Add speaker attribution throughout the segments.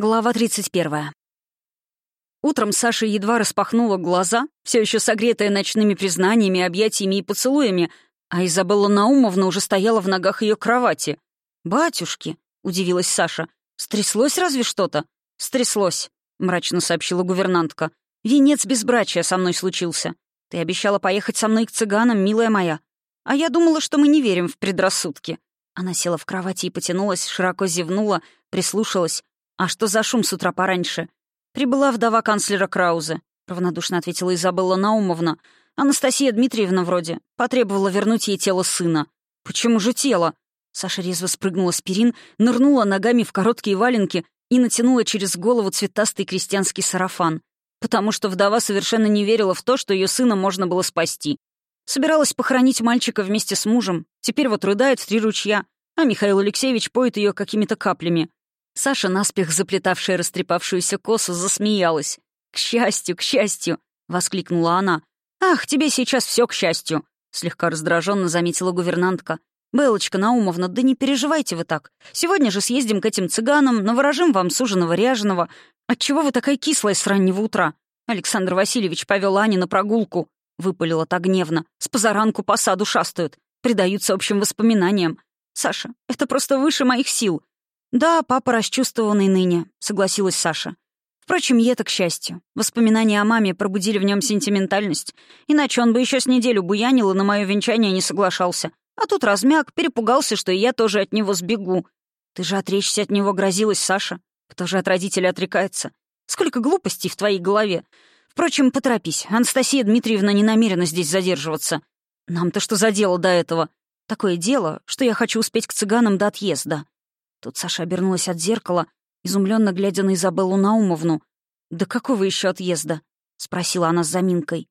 Speaker 1: Глава 31. Утром Саша едва распахнула глаза, все еще согретая ночными признаниями, объятиями и поцелуями, а Изабелла Наумовна уже стояла в ногах ее кровати. «Батюшки!» — удивилась Саша. «Стряслось разве что-то?» «Стряслось», — мрачно сообщила гувернантка. «Венец безбрачия со мной случился. Ты обещала поехать со мной к цыганам, милая моя. А я думала, что мы не верим в предрассудки». Она села в кровати и потянулась, широко зевнула, прислушалась. «А что за шум с утра пораньше?» «Прибыла вдова канцлера Краузе», — равнодушно ответила Изабелла Наумовна. «Анастасия Дмитриевна вроде. Потребовала вернуть ей тело сына». «Почему же тело?» Саша резво спрыгнула с перин, нырнула ногами в короткие валенки и натянула через голову цветастый крестьянский сарафан. Потому что вдова совершенно не верила в то, что ее сына можно было спасти. Собиралась похоронить мальчика вместе с мужем. Теперь вот рыдает в три ручья, а Михаил Алексеевич поет ее какими-то каплями. Саша, наспех заплетавшая растрепавшуюся косу, засмеялась. «К счастью, к счастью!» — воскликнула она. «Ах, тебе сейчас все к счастью!» — слегка раздраженно заметила гувернантка. «Белочка Наумовна, да не переживайте вы так. Сегодня же съездим к этим цыганам, наворожим вам суженого ряженого. Отчего вы такая кислая с раннего утра? Александр Васильевич повел Ани на прогулку», — выпалила так гневно. «С позаранку по саду шастают, предаются общим воспоминаниям. Саша, это просто выше моих сил. «Да, папа расчувствованный ныне», — согласилась Саша. Впрочем, ей это к счастью. Воспоминания о маме пробудили в нем сентиментальность. Иначе он бы еще с неделю буянил и на мое венчание не соглашался. А тут размяк, перепугался, что и я тоже от него сбегу. Ты же отречься от него грозилась, Саша. Кто же от родителей отрекается? Сколько глупостей в твоей голове. Впрочем, поторопись. Анастасия Дмитриевна не намерена здесь задерживаться. Нам-то что за дело до этого? Такое дело, что я хочу успеть к цыганам до отъезда. Тут Саша обернулась от зеркала, изумленно глядя на Изабеллу Наумовну. «Да какого еще отъезда?» — спросила она с заминкой.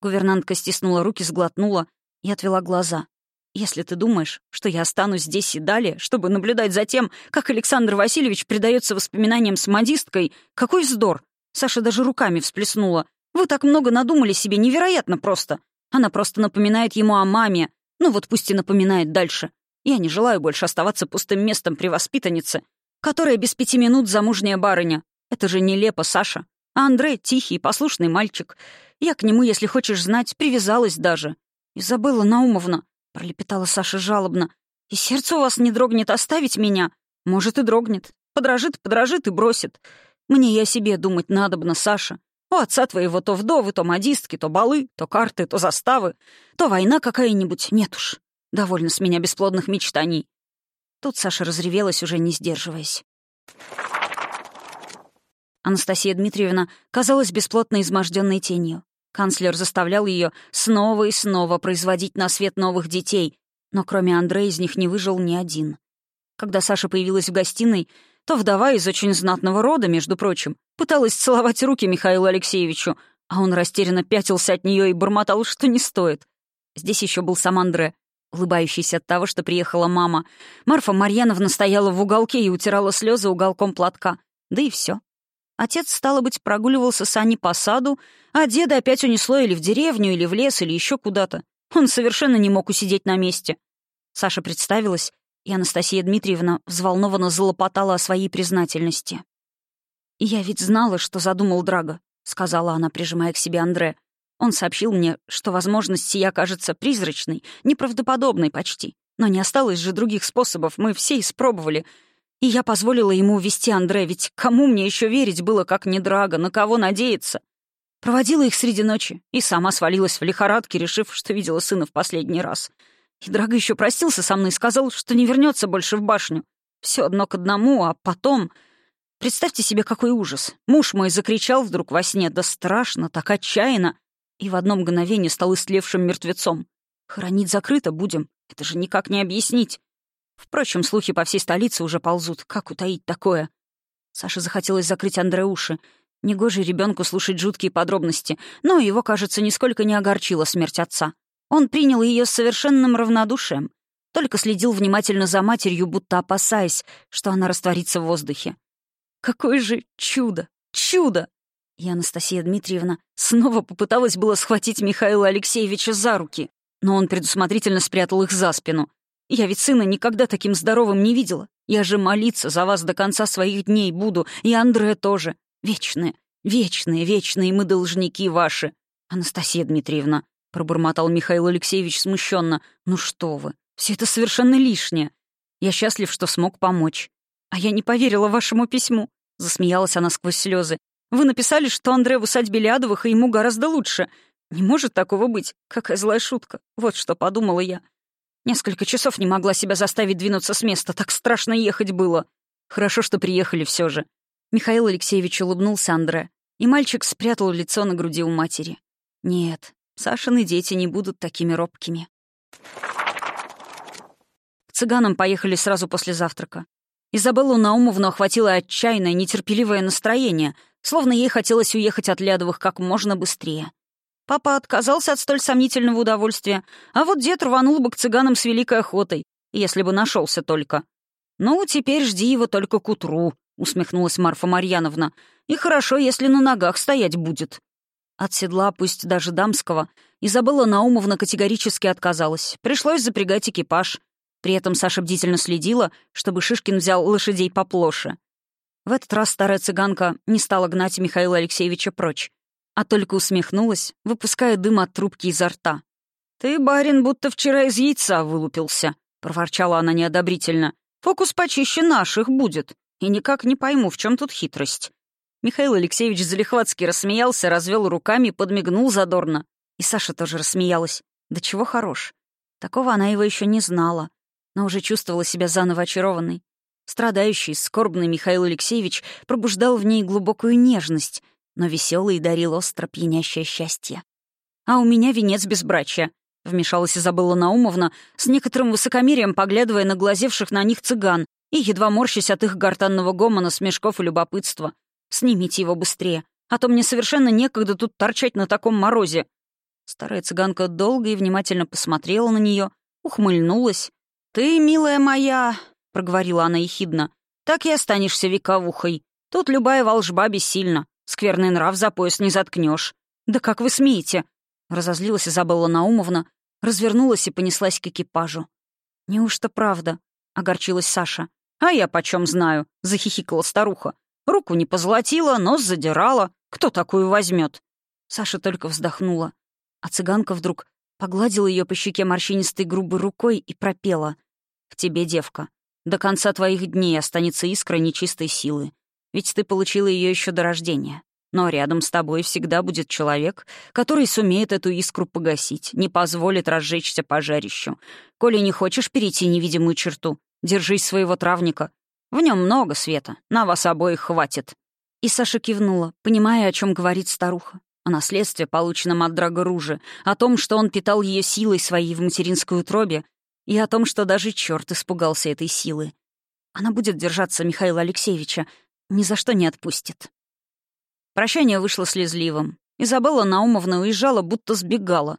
Speaker 1: Гувернантка стиснула руки, сглотнула и отвела глаза. «Если ты думаешь, что я останусь здесь и далее, чтобы наблюдать за тем, как Александр Васильевич предается воспоминаниям с модисткой, какой вздор!» Саша даже руками всплеснула. «Вы так много надумали себе, невероятно просто. Она просто напоминает ему о маме. Ну вот пусть и напоминает дальше. Я не желаю больше оставаться пустым местом при воспитаннице, которая без пяти минут замужняя барыня. Это же нелепо, Саша. А Андрей — тихий, послушный мальчик. Я к нему, если хочешь знать, привязалась даже. «Изабелла Наумовна», — пролепетала Саша жалобно, «и сердце у вас не дрогнет оставить меня? Может, и дрогнет. Подражит, подражит и бросит. Мне и о себе думать надобно, Саша. У отца твоего то вдовы, то модистки, то балы, то карты, то заставы, то война какая-нибудь. Нет уж, Довольно с меня бесплодных мечтаний. Тут Саша разревелась, уже не сдерживаясь. Анастасия Дмитриевна казалась бесплотно изможденной тенью. Канцлер заставлял ее снова и снова производить на свет новых детей, но кроме Андрея из них не выжил ни один. Когда Саша появилась в гостиной, то вдова из очень знатного рода, между прочим, пыталась целовать руки Михаилу Алексеевичу, а он растерянно пятился от нее и бормотал, что не стоит. Здесь еще был сам Андре, улыбающийся от того, что приехала мама. Марфа Марьяновна стояла в уголке и утирала слезы уголком платка. Да и все. Отец, стало быть, прогуливался с Аней по саду, а деда опять унесло или в деревню, или в лес, или еще куда-то. Он совершенно не мог усидеть на месте. Саша представилась, и Анастасия Дмитриевна взволнованно залопотала о своей признательности. «Я ведь знала, что задумал Драго», — сказала она, прижимая к себе Андре. Он сообщил мне, что возможность сия кажется призрачной, неправдоподобной почти. Но не осталось же других способов, мы все испробовали. И я позволила ему увести Андре, ведь кому мне еще верить было, как не Драго, на кого надеяться? Проводила их среди ночи и сама свалилась в лихорадке, решив, что видела сына в последний раз. И Драго еще простился со мной и сказал, что не вернется больше в башню. Все одно к одному, а потом... Представьте себе, какой ужас. Муж мой закричал вдруг во сне, да страшно, так отчаянно и в одно мгновение стал истлевшим мертвецом. Хоронить закрыто будем, это же никак не объяснить. Впрочем, слухи по всей столице уже ползут. Как утаить такое? Саше захотелось закрыть Андре уши. Негоже ребенку слушать жуткие подробности, но его, кажется, нисколько не огорчила смерть отца. Он принял ее с совершенным равнодушием, только следил внимательно за матерью, будто опасаясь, что она растворится в воздухе. Какое же чудо! Чудо! И Анастасия Дмитриевна снова попыталась было схватить Михаила Алексеевича за руки, но он предусмотрительно спрятал их за спину. Я ведь сына никогда таким здоровым не видела. Я же молиться за вас до конца своих дней буду, и Андре тоже. Вечные, вечные, вечные мы должники ваши. Анастасия Дмитриевна, — пробормотал Михаил Алексеевич смущенно, — ну что вы, все это совершенно лишнее. Я счастлив, что смог помочь. А я не поверила вашему письму. Засмеялась она сквозь слезы. Вы написали, что Андре в усадьбе Лядовых, и ему гораздо лучше. Не может такого быть. Какая злая шутка. Вот что подумала я. Несколько часов не могла себя заставить двинуться с места. Так страшно ехать было. Хорошо, что приехали все же. Михаил Алексеевич улыбнулся Андре, и мальчик спрятал лицо на груди у матери. Нет, Сашины дети не будут такими робкими. К цыганам поехали сразу после завтрака. Изабеллу Наумовну охватило отчаянное, нетерпеливое настроение, словно ей хотелось уехать от Лядовых как можно быстрее. Папа отказался от столь сомнительного удовольствия, а вот дед рванул бы к цыганам с великой охотой, если бы нашелся только. «Ну, теперь жди его только к утру», — усмехнулась Марфа Марьяновна. «И хорошо, если на ногах стоять будет». От седла, пусть даже дамского, Изабелла Наумовна категорически отказалась. Пришлось запрягать экипаж. При этом Саша бдительно следила, чтобы Шишкин взял лошадей поплоше. В этот раз старая цыганка не стала гнать Михаила Алексеевича прочь, а только усмехнулась, выпуская дым от трубки изо рта. «Ты, барин, будто вчера из яйца вылупился», — проворчала она неодобрительно. «Фокус почище наших будет. И никак не пойму, в чем тут хитрость». Михаил Алексеевич залихватски рассмеялся, развел руками, подмигнул задорно. И Саша тоже рассмеялась. Да чего хорош. Такого она его еще не знала, но уже чувствовала себя заново очарованной. Страдающий, скорбный Михаил Алексеевич пробуждал в ней глубокую нежность, но веселый дарил остро пьянящее счастье. «А у меня венец безбрачия», — вмешалась Изабелла Наумовна, с некоторым высокомерием поглядывая на глазевших на них цыган и едва морщась от их гортанного гомона, смешков и любопытства. «Снимите его быстрее, а то мне совершенно некогда тут торчать на таком морозе». Старая цыганка долго и внимательно посмотрела на нее, ухмыльнулась. «Ты, милая моя, — проговорила она ехидно. «Так и останешься вековухой. Тут любая волжба бессильна. Скверный нрав за пояс не заткнешь. Да как вы смеете?» Разозлилась Изабелла Наумовна, развернулась и понеслась к экипажу. «Неужто правда?» — огорчилась Саша. «А я почем знаю?» — захихикала старуха. «Руку не позолотила, нос задирала. Кто такую возьмет? Саша только вздохнула. А цыганка вдруг погладила ее по щеке морщинистой грубой рукой и пропела. «В тебе, девка, до конца твоих дней останется искра нечистой силы. Ведь ты получила ее еще до рождения. Но рядом с тобой всегда будет человек, который сумеет эту искру погасить, не позволит разжечься пожарищу. Коли не хочешь перейти невидимую черту, держись своего травника. В нем много света, на вас обоих хватит». И Саша кивнула, понимая, о чем говорит старуха. О наследстве, полученном от Драга Ружи, о том, что он питал ее силой своей в материнской утробе, и о том, что даже черт испугался этой силы. Она будет держаться Михаила Алексеевича, ни за что не отпустит. Прощание вышло слезливым. Изабелла Наумовна уезжала, будто сбегала.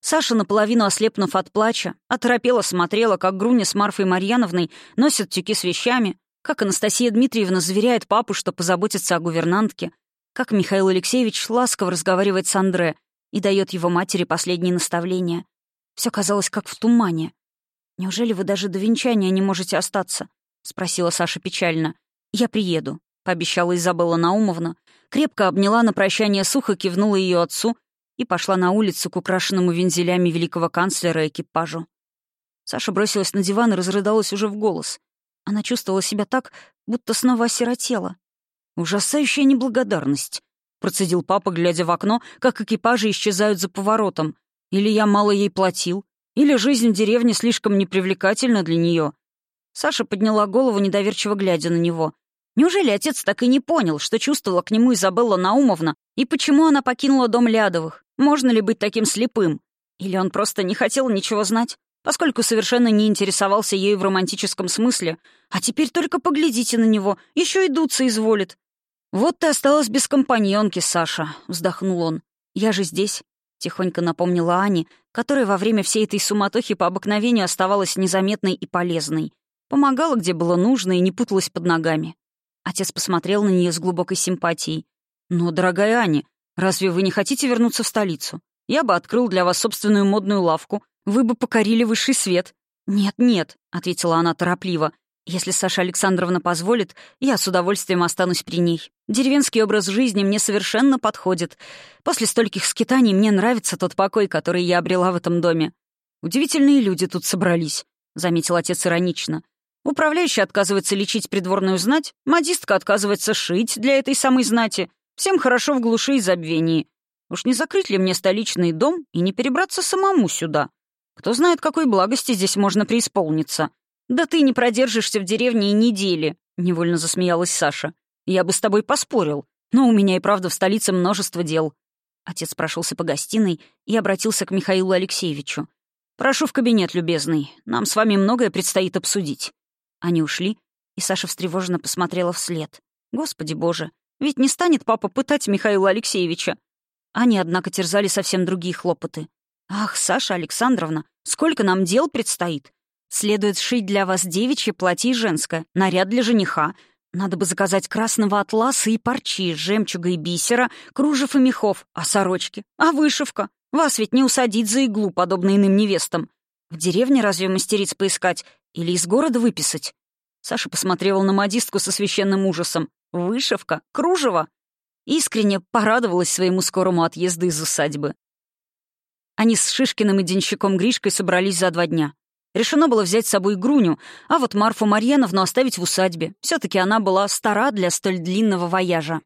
Speaker 1: Саша, наполовину ослепнув от плача, оторопела смотрела, как Груня с Марфой Марьяновной носят тюки с вещами, как Анастасия Дмитриевна заверяет папу, что позаботится о гувернантке, как Михаил Алексеевич ласково разговаривает с Андре и дает его матери последние наставления. Все казалось как в тумане. «Неужели вы даже до венчания не можете остаться?» — спросила Саша печально. «Я приеду», — пообещала Изабелла Наумовна, крепко обняла на прощание сухо, кивнула ее отцу и пошла на улицу к украшенному вензелями великого канцлера экипажу. Саша бросилась на диван и разрыдалась уже в голос. Она чувствовала себя так, будто снова осиротела. «Ужасающая неблагодарность», — процедил папа, глядя в окно, как экипажи исчезают за поворотом. «Или я мало ей платил, или жизнь в деревне слишком непривлекательна для нее. Саша подняла голову, недоверчиво глядя на него. Неужели отец так и не понял, что чувствовала к нему Изабелла Наумовна, и почему она покинула дом Лядовых? Можно ли быть таким слепым? Или он просто не хотел ничего знать, поскольку совершенно не интересовался ею в романтическом смысле? А теперь только поглядите на него, еще и дуться изволит. «Вот ты осталась без компаньонки, Саша», — вздохнул он. «Я же здесь. — тихонько напомнила Ани, которая во время всей этой суматохи по обыкновению оставалась незаметной и полезной. Помогала, где было нужно, и не путалась под ногами. Отец посмотрел на нее с глубокой симпатией. «Но, дорогая Ани, разве вы не хотите вернуться в столицу? Я бы открыл для вас собственную модную лавку, вы бы покорили высший свет. «Нет-нет», — ответила она торопливо. «Если Саша Александровна позволит, я с удовольствием останусь при ней. Деревенский образ жизни мне совершенно подходит. После стольких скитаний мне нравится тот покой, который я обрела в этом доме. Удивительные люди тут собрались», — заметил отец иронично. «Управляющий отказывается лечить придворную знать, модистка отказывается шить для этой самой знати. Всем хорошо в глуши и забвении. Уж не закрыть ли мне столичный дом и не перебраться самому сюда? Кто знает, какой благости здесь можно преисполниться. Да ты не продержишься в деревне и недели, — невольно засмеялась Саша. Я бы с тобой поспорил, но у меня и правда в столице множество дел. Отец прошелся по гостиной и обратился к Михаилу Алексеевичу. «Прошу в кабинет, любезный. Нам с вами многое предстоит обсудить». Они ушли, и Саша встревоженно посмотрела вслед. «Господи боже, ведь не станет папа пытать Михаила Алексеевича. Они, однако, терзали совсем другие хлопоты. «Ах, Саша Александровна, сколько нам дел предстоит! Следует шить для вас девичье платье женское, наряд для жениха. Надо бы заказать красного атласа и парчи, жемчуга и бисера, кружев и мехов, а сорочки, а вышивка. Вас ведь не усадить за иглу, подобно иным невестам. В деревне разве мастериц поискать или из города выписать?» Саша посмотрела на модистку со священным ужасом. «Вышивка? Кружево? Искренне порадовалась своему скорому отъезду из усадьбы. Они с Шишкиным и денщиком Гришкой собрались за два дня. Решено было взять с собой Груню, а вот Марфу Марьяновну оставить в усадьбе. все таки она была стара для столь длинного вояжа.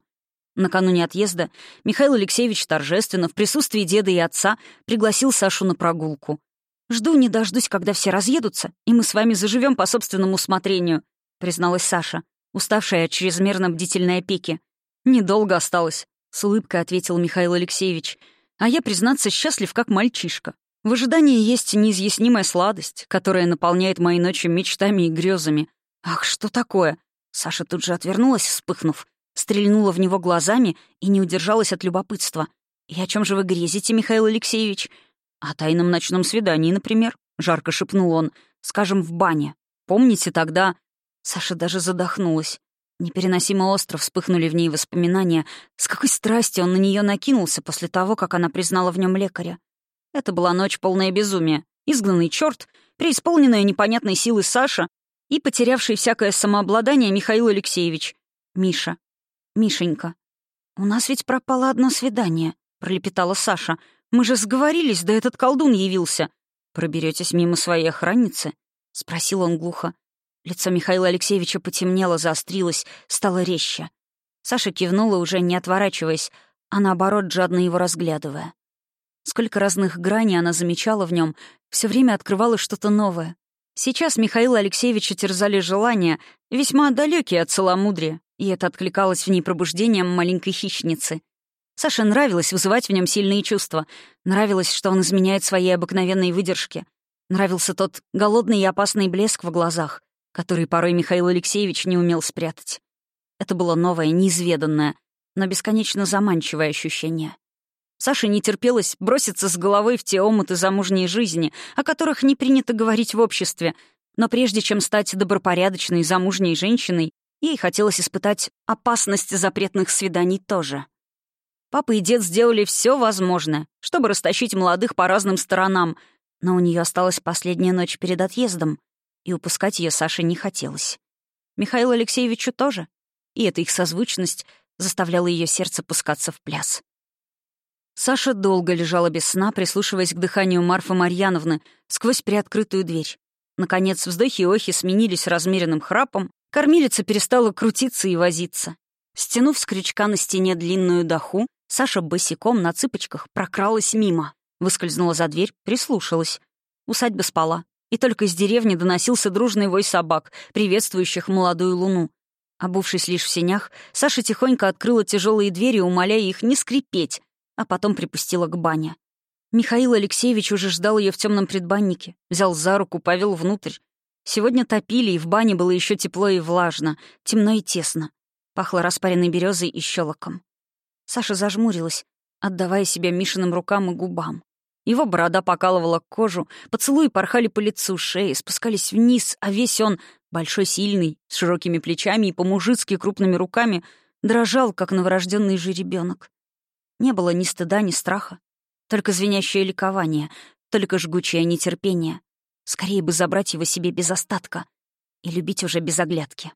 Speaker 1: Накануне отъезда Михаил Алексеевич торжественно в присутствии деда и отца пригласил Сашу на прогулку. «Жду не дождусь, когда все разъедутся, и мы с вами заживем по собственному усмотрению», призналась Саша, уставшая от чрезмерно бдительной опеки. «Недолго осталось», — с улыбкой ответил Михаил Алексеевич. «А я, признаться, счастлив, как мальчишка. В ожидании есть неизъяснимая сладость, которая наполняет мои ночи мечтами и грезами. Ах, что такое?» Саша тут же отвернулась, вспыхнув, стрельнула в него глазами и не удержалась от любопытства. «И о чем же вы грезите, Михаил Алексеевич?» «О тайном ночном свидании, например», — жарко шепнул он. «Скажем, в бане. Помните тогда...» Саша даже задохнулась. Непереносимо остро вспыхнули в ней воспоминания, с какой страстью он на нее накинулся после того, как она признала в нем лекаря. Это была ночь полная безумия. Изгнанный черт, преисполненная непонятной силы Саша и потерявший всякое самообладание Михаил Алексеевич. Миша. Мишенька. «У нас ведь пропало одно свидание», — пролепетала Саша. «Мы же сговорились, да этот колдун явился». «Проберетесь мимо своей охранницы?» — спросил он глухо. Лицо Михаила Алексеевича потемнело, заострилось, стало резче. Саша кивнула, уже не отворачиваясь, а наоборот, жадно его разглядывая. Сколько разных граней она замечала в нем, все время открывала что-то новое. Сейчас Михаила Алексеевича терзали желания, весьма далекие от целомудрия, и это откликалось в ней пробуждением маленькой хищницы. Саше нравилось вызывать в нем сильные чувства. Нравилось, что он изменяет своей обыкновенной выдержке. Нравился тот голодный и опасный блеск в глазах который порой Михаил Алексеевич не умел спрятать. Это было новое, неизведанное, но бесконечно заманчивое ощущение. Саше не терпелось броситься с головой в те омуты замужней жизни, о которых не принято говорить в обществе, но прежде чем стать добропорядочной замужней женщиной, ей хотелось испытать опасность запретных свиданий тоже. Папа и дед сделали все возможное, чтобы растащить молодых по разным сторонам, но у нее осталась последняя ночь перед отъездом и упускать ее Саше не хотелось. Михаилу Алексеевичу тоже, и эта их созвучность заставляла ее сердце пускаться в пляс. Саша долго лежала без сна, прислушиваясь к дыханию Марфы Марьяновны сквозь приоткрытую дверь. Наконец, вздохи и охи сменились размеренным храпом, кормилица перестала крутиться и возиться. Стянув с крючка на стене длинную доху, Саша босиком на цыпочках прокралась мимо, выскользнула за дверь, прислушалась. Усадьба спала и только из деревни доносился дружный вой собак, приветствующих молодую луну. Обувшись лишь в сенях, Саша тихонько открыла тяжелые двери, умоляя их не скрипеть, а потом припустила к бане. Михаил Алексеевич уже ждал ее в темном предбаннике, взял за руку, повел внутрь. Сегодня топили, и в бане было еще тепло и влажно, темно и тесно. Пахло распаренной березой и щелоком. Саша зажмурилась, отдавая себя Мишиным рукам и губам. Его борода покалывала кожу, поцелуи порхали по лицу, шеи, спускались вниз, а весь он, большой, сильный, с широкими плечами и по-мужицки крупными руками, дрожал, как новорожденный жеребенок. Не было ни стыда, ни страха, только звенящее ликование, только жгучее нетерпение. Скорее бы забрать его себе без остатка и любить уже без оглядки.